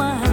one.